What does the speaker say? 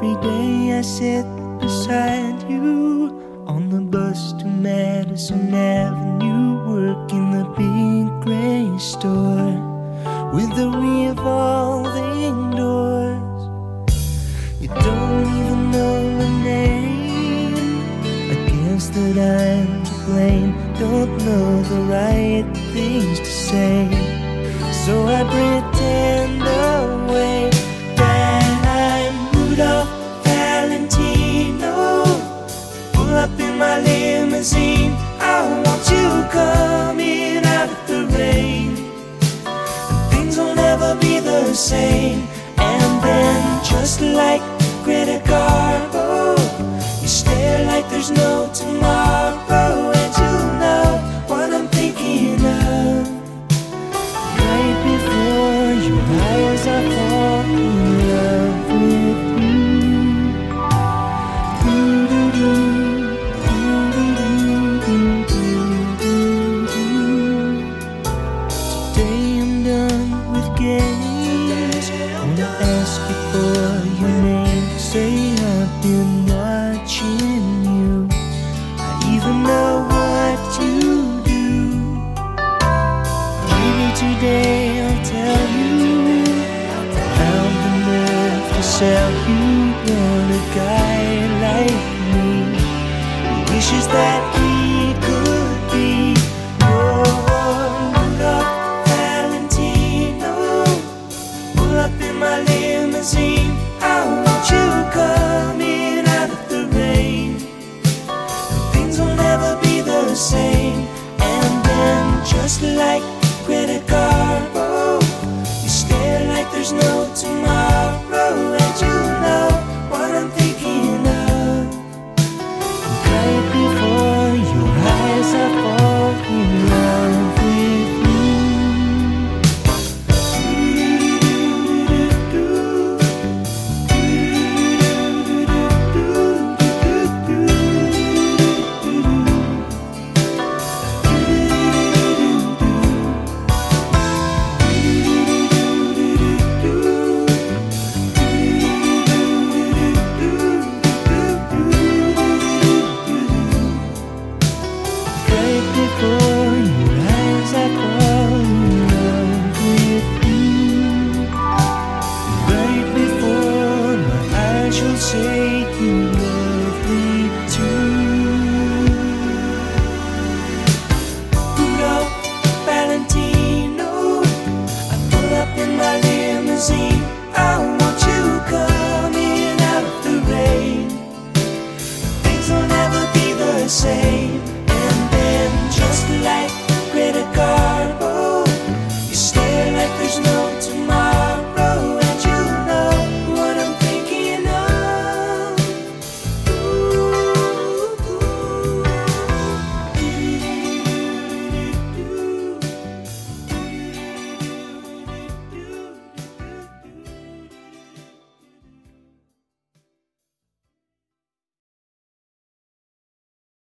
Today I sit beside you on the bus to Madison Avenue, working the big gray store with the revolving doors. You don't even know my name. I guess that I'm to blame. Don't know the right things to say, so I pretend same. And then, just like Greta Garbo, you stare like there's no tomorrow. You for your name. Say I've been watching you. I even know what you do. Maybe today I'll tell you. Found the nerve to sell you on a guy like me. Just like you'll say you